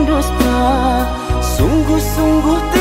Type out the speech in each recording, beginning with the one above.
Pendusta Sungguh-sungguh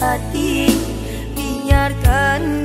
hati Biarkan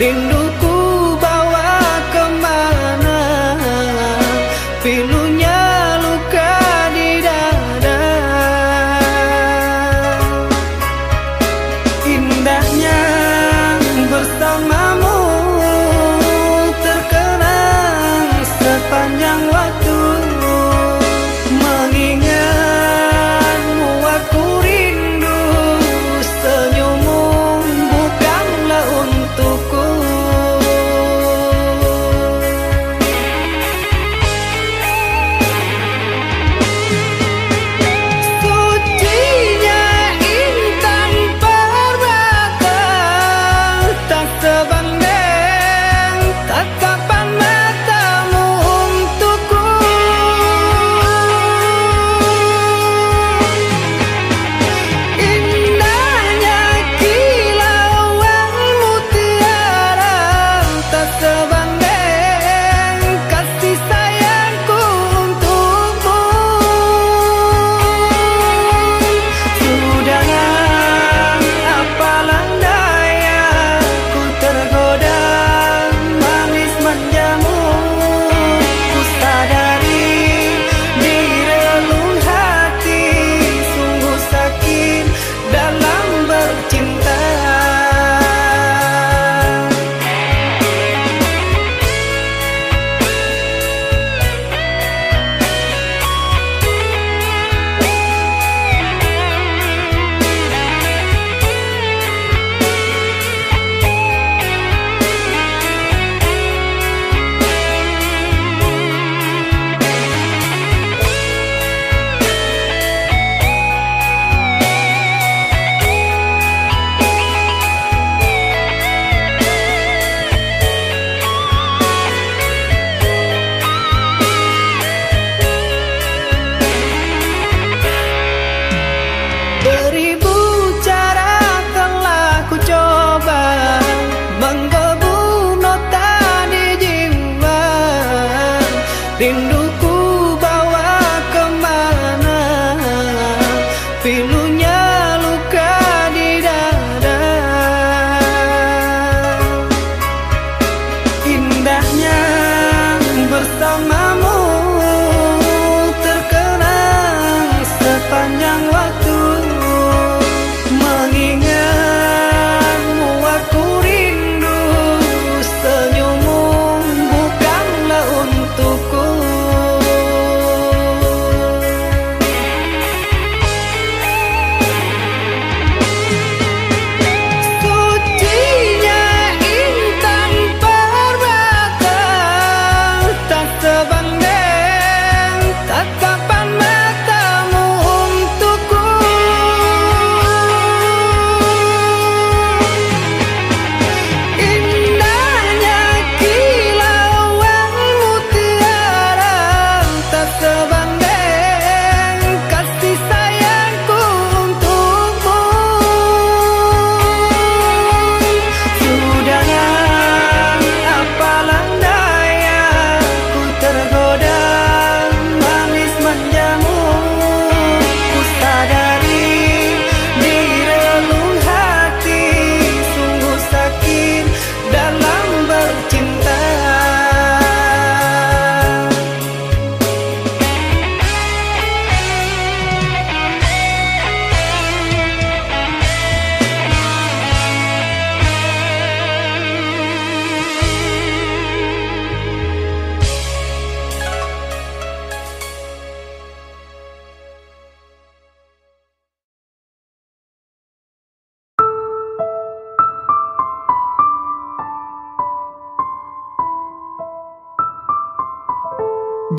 rindu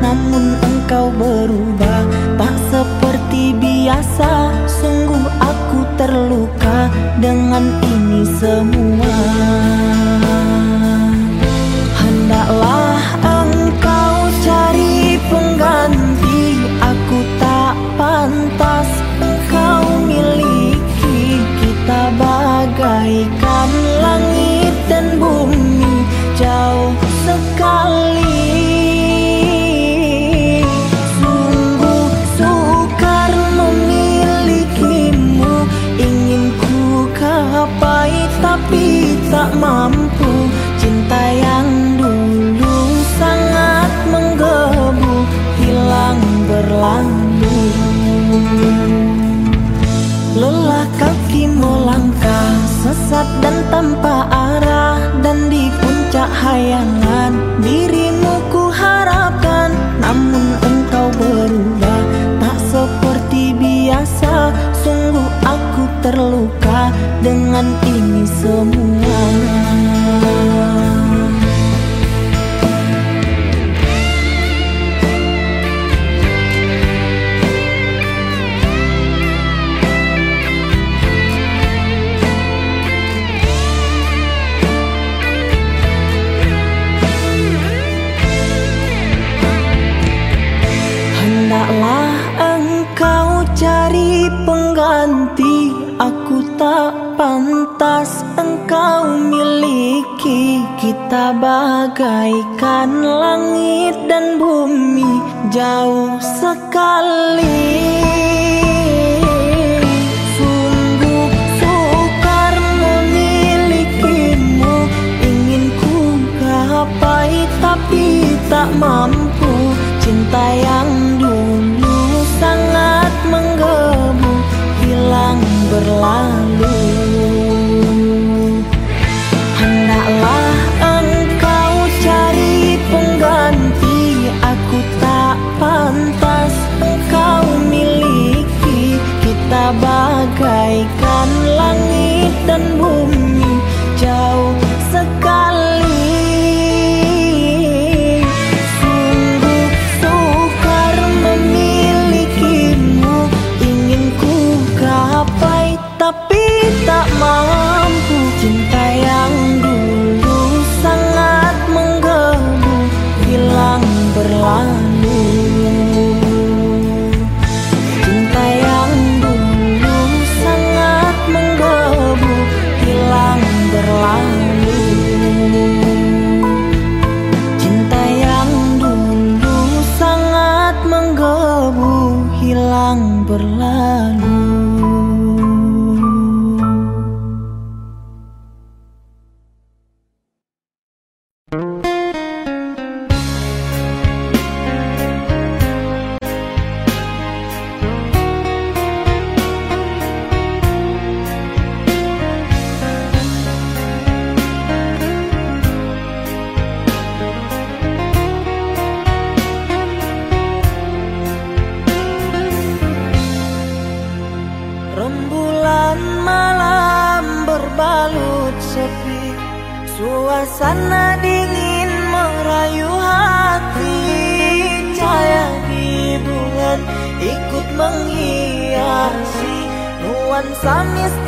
Namun engkau berubah. Tak seperti biasa Sungguh aku terluka Dengan ini semua. Hendaklah engkau cari pengganti. Aku tak pantas engkau miliki. Kita bagaikan Sesat dan tanpa arah Dan di puncak hayangan. Dirimu ku harapkan Namun engkau berubah. Tak seperti biasa Sungguh aku terluka Dengan ini semua Bagaikan langit dan bumi Jauh sekali. Tapi tak mampu. Cinta yang dulu sangat menggebu Hilang berlalu bagaikan langit dan bumi só me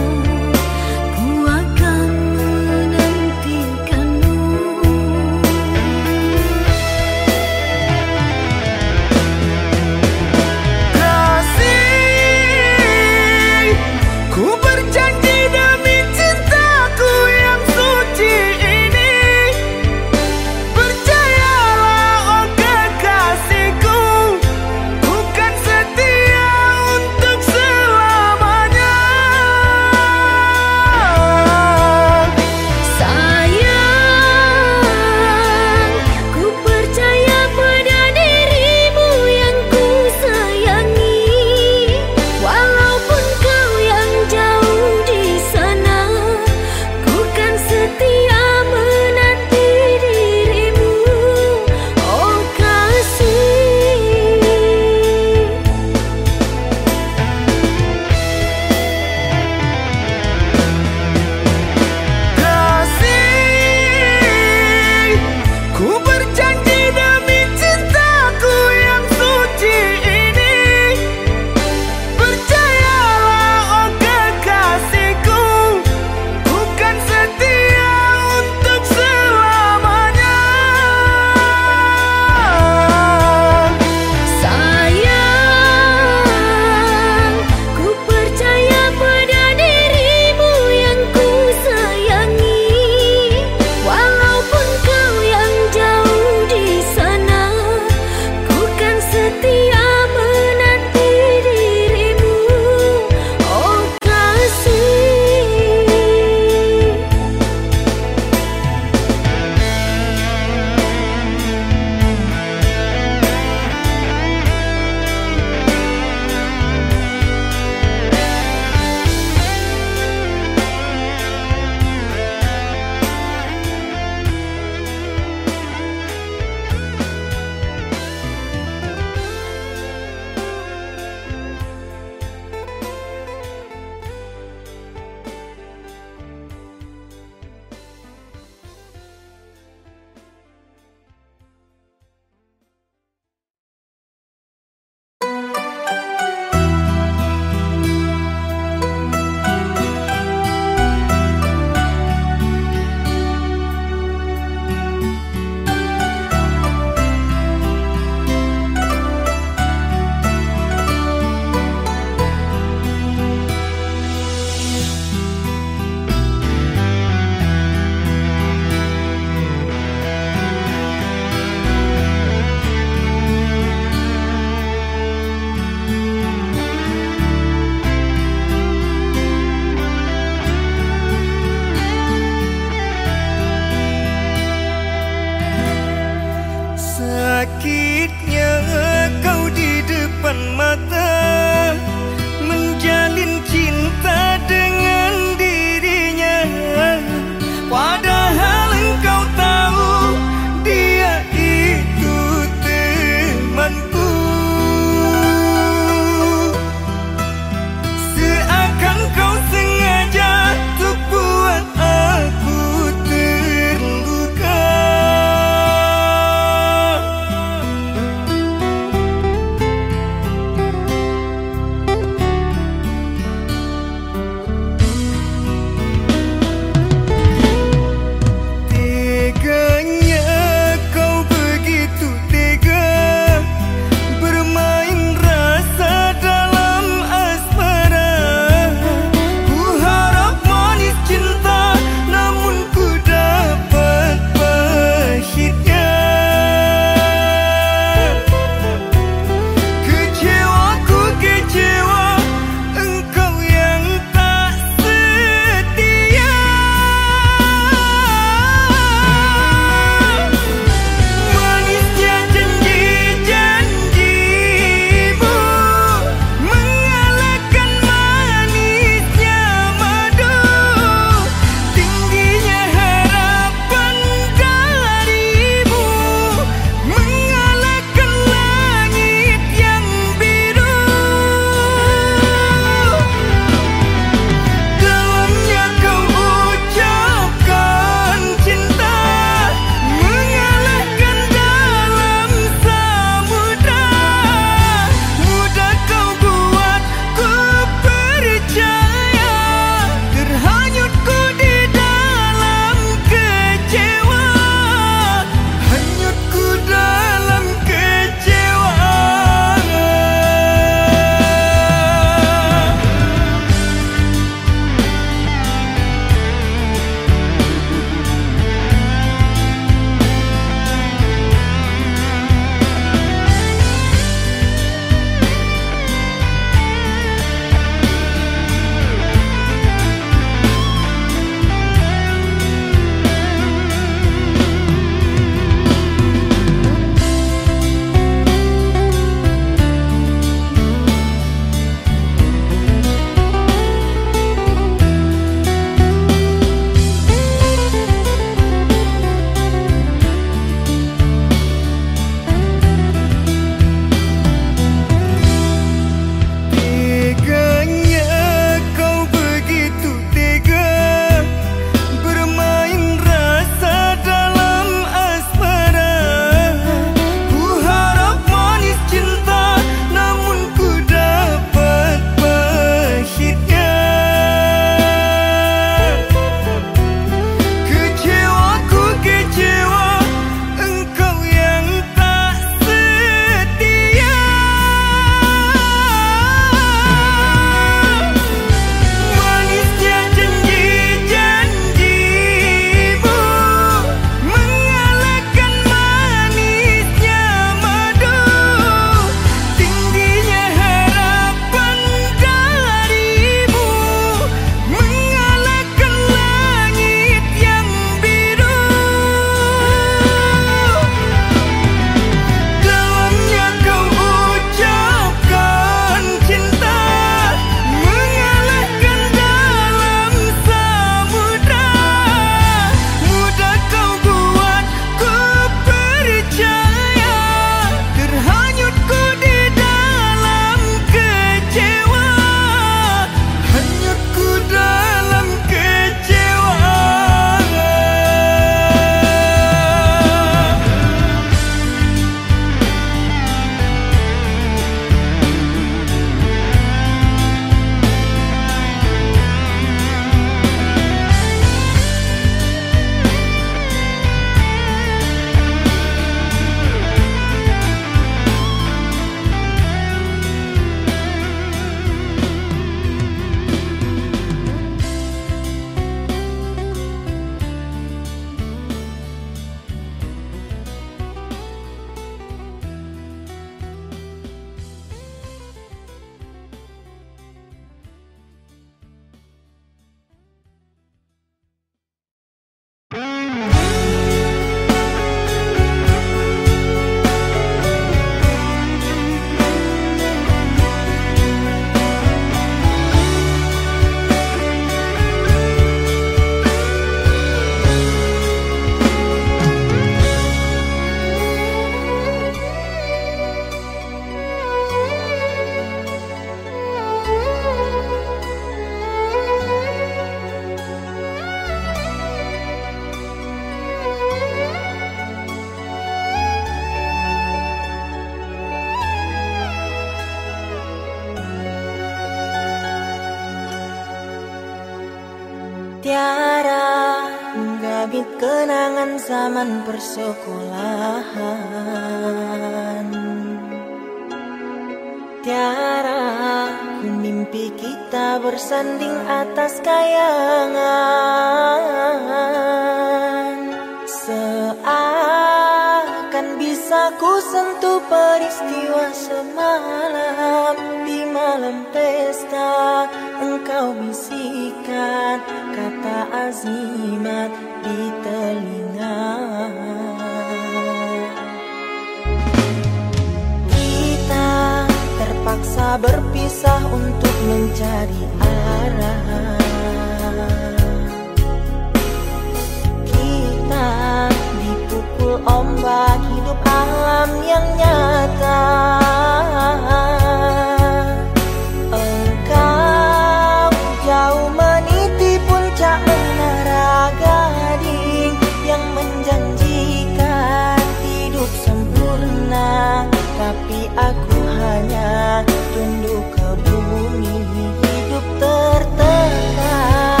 aku hanya tunduk ke bumi hidup tertekan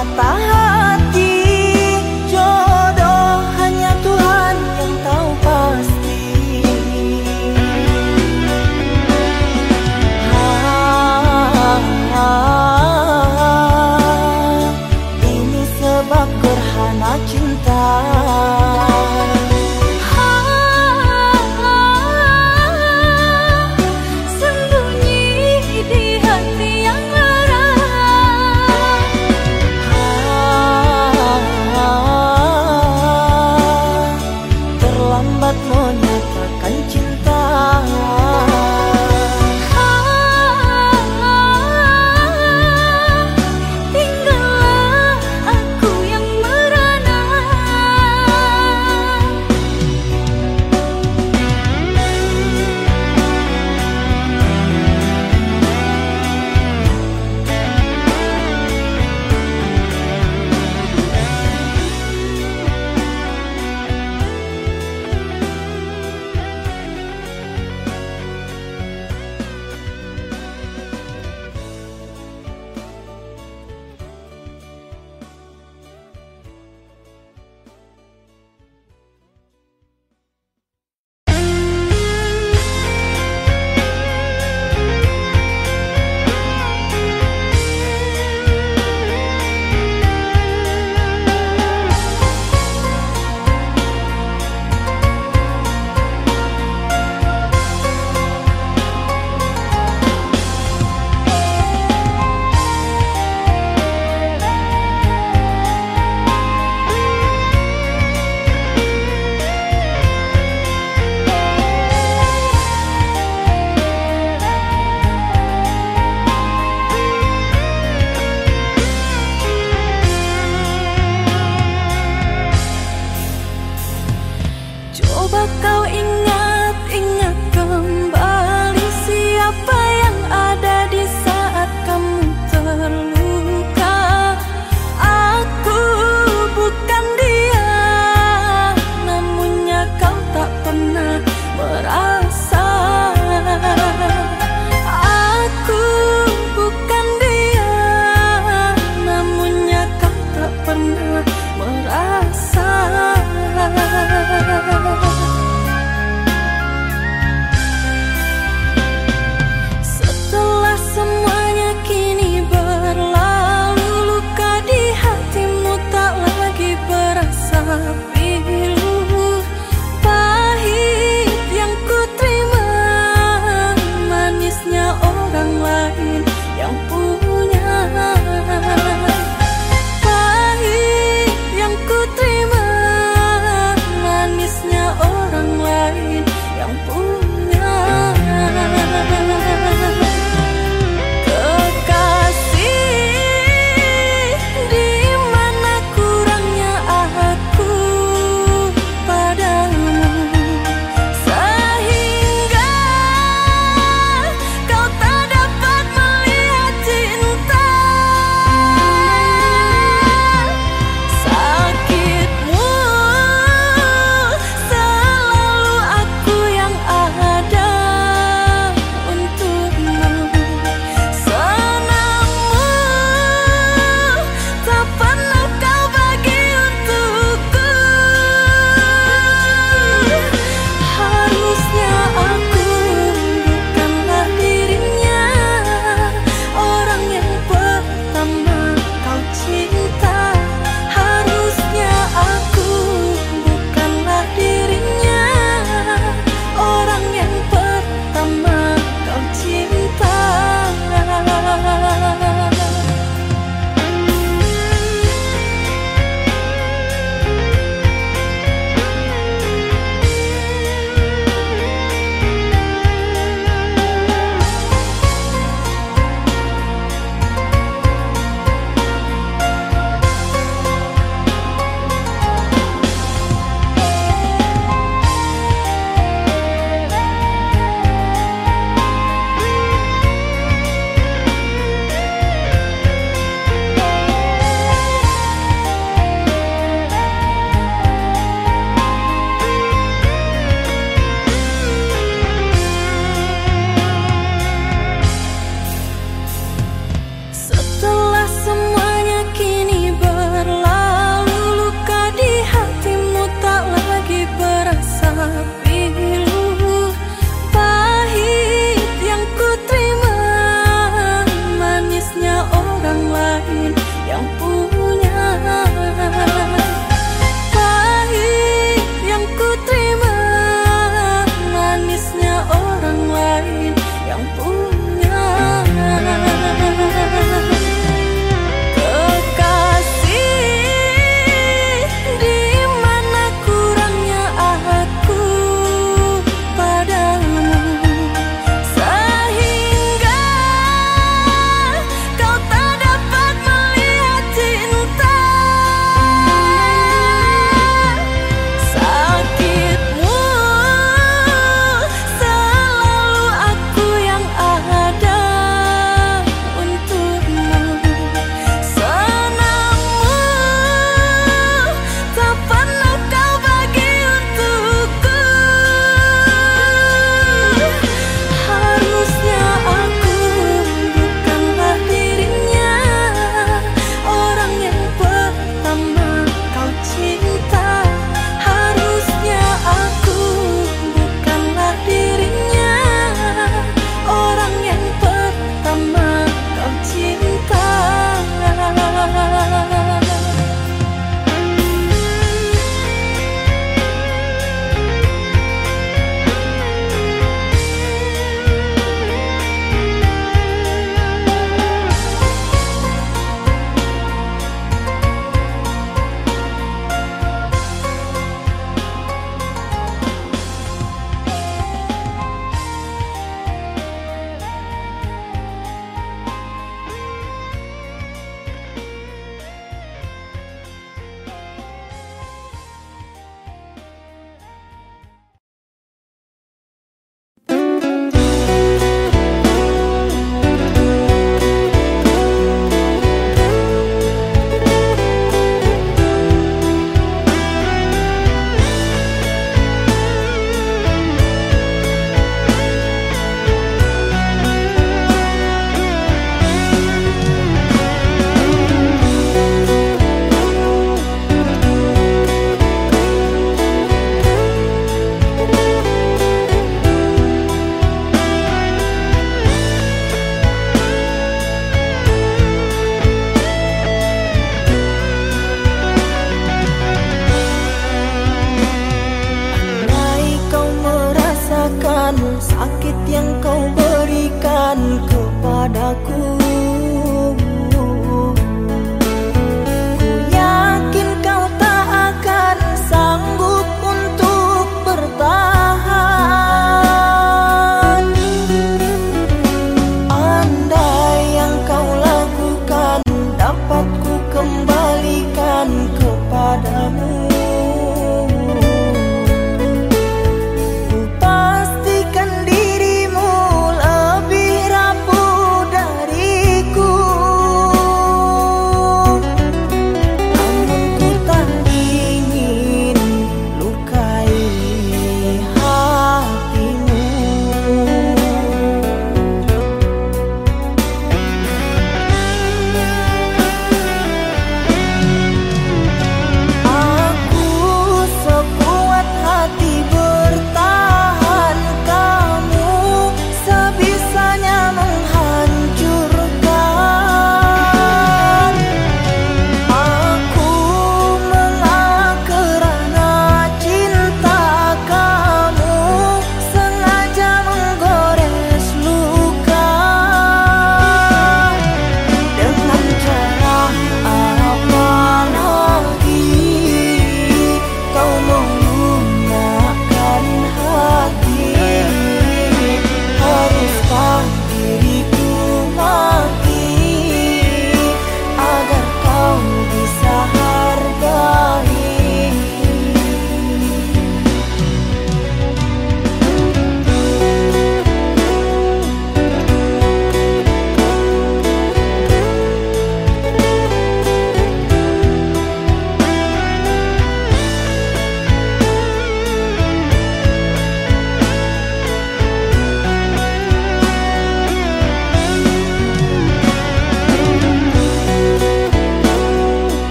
kau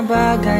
mga bagay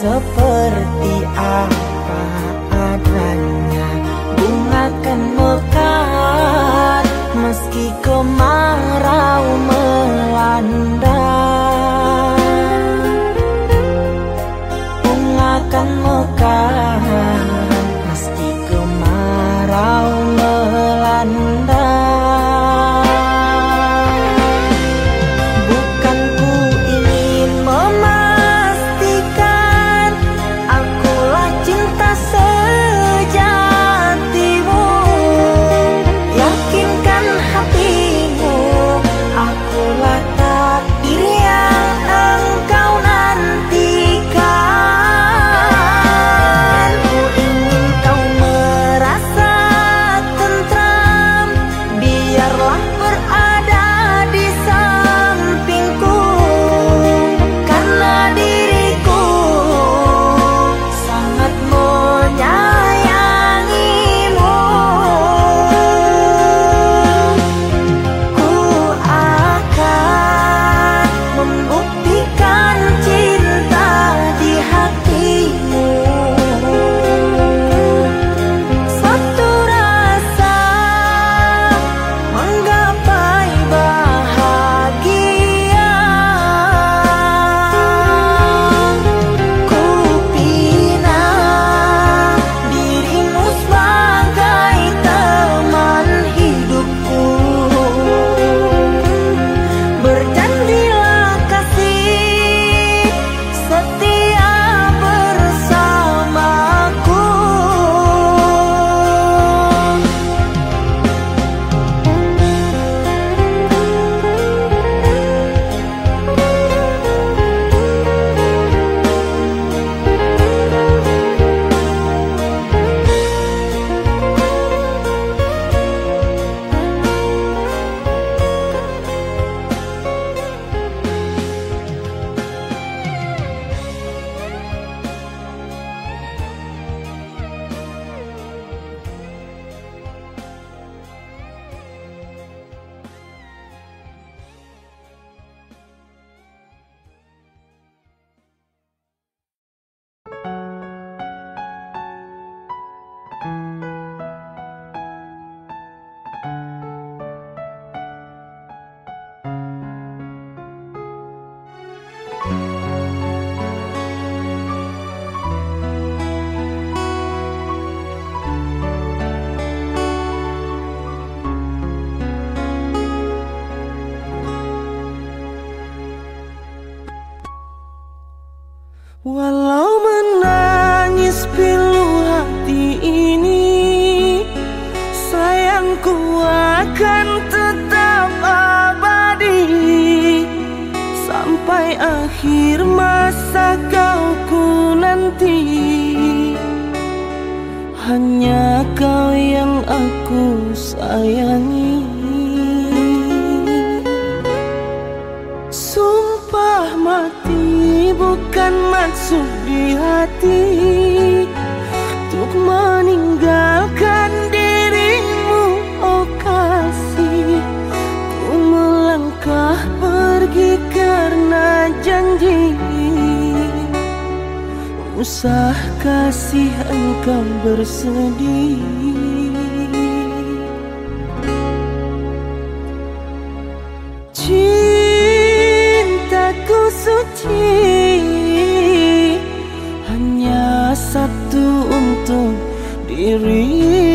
seperti apa adanya. Bunga kan mekar meski kemarau melanda dirimu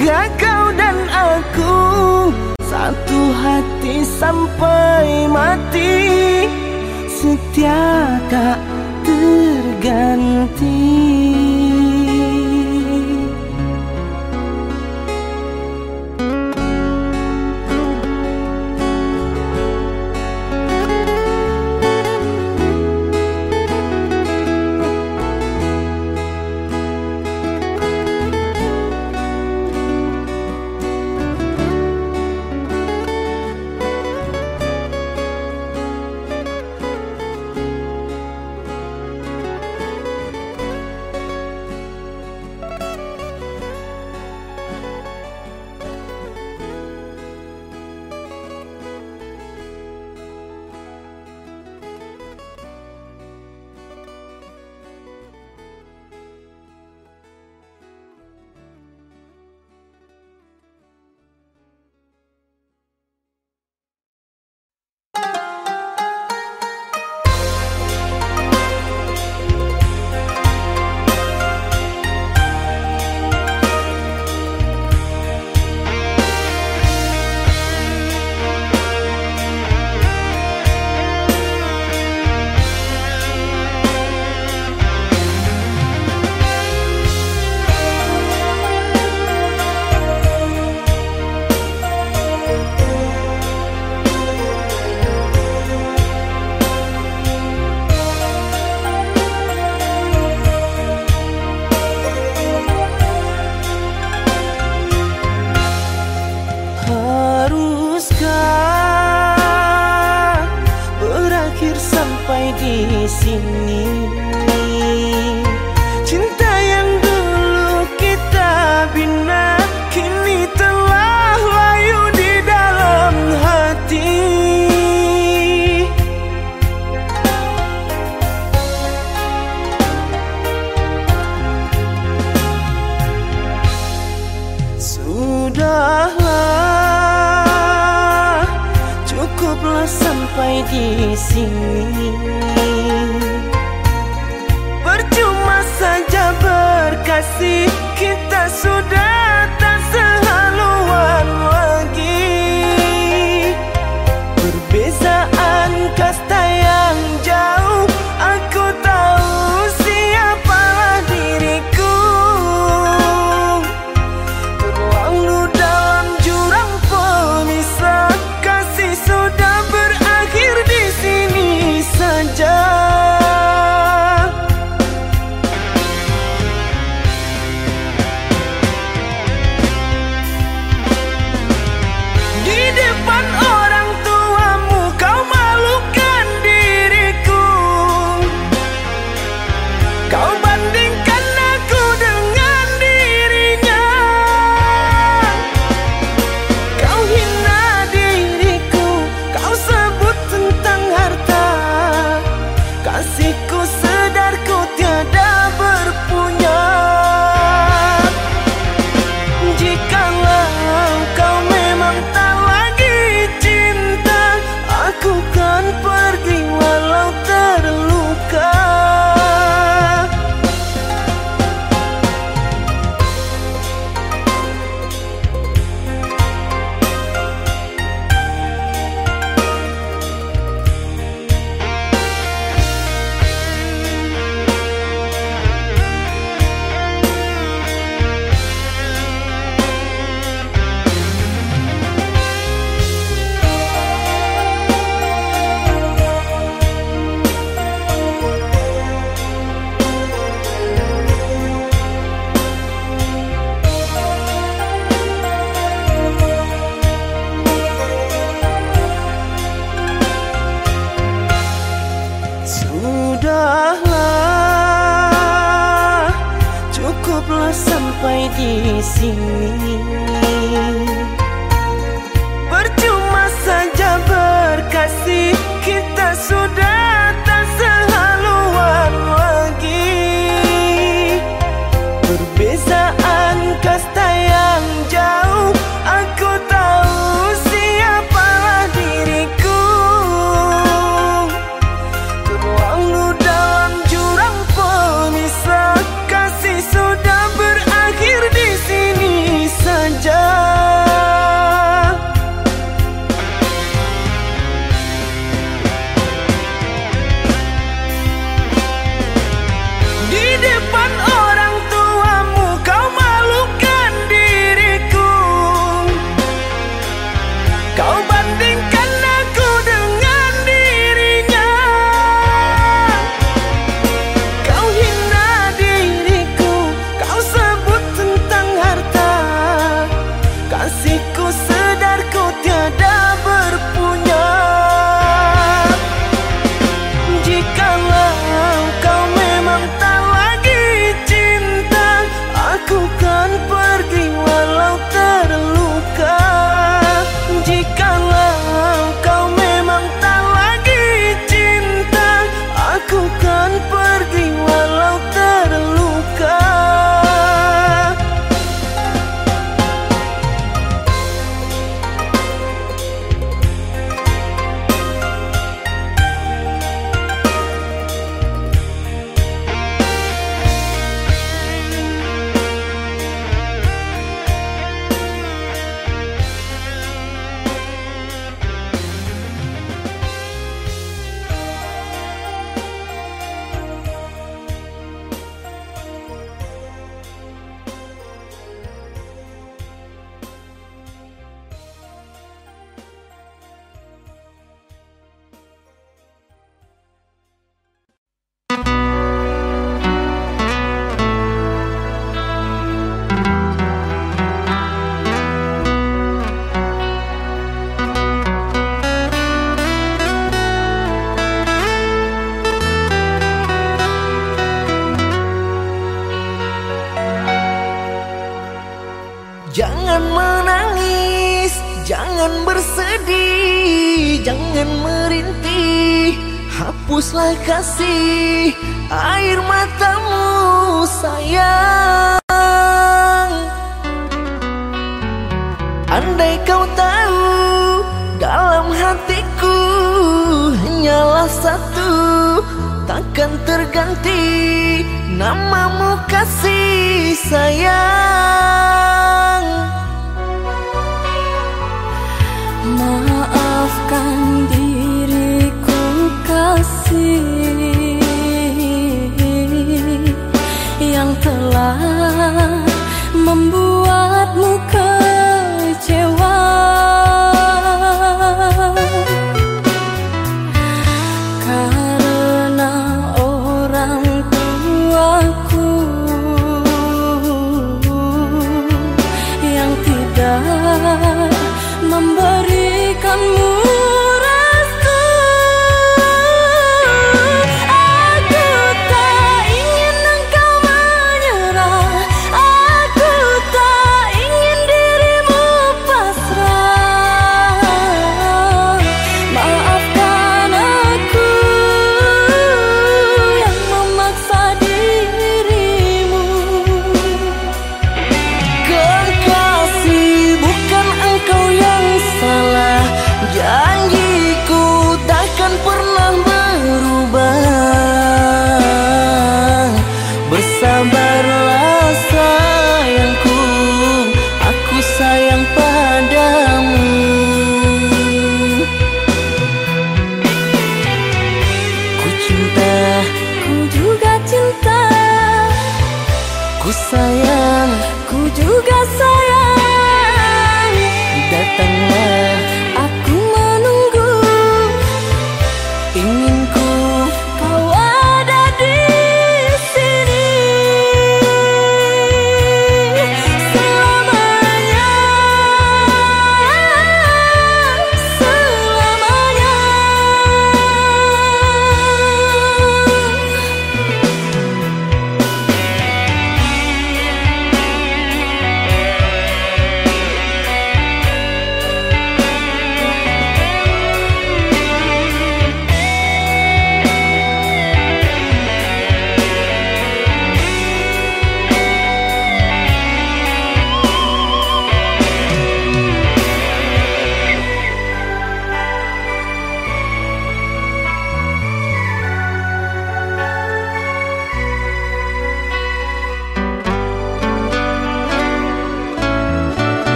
Semoga kau dan aku. Satu hati sampai mati. Setia tak terganti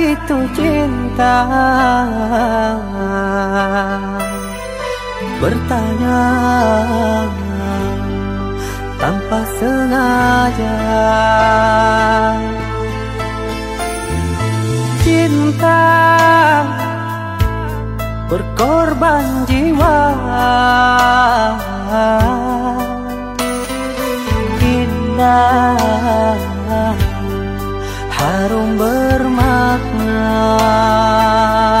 itu cinta. Bertanya tanpa sengaja. Cinta berkorban jiwa. Indah harum bermata. love.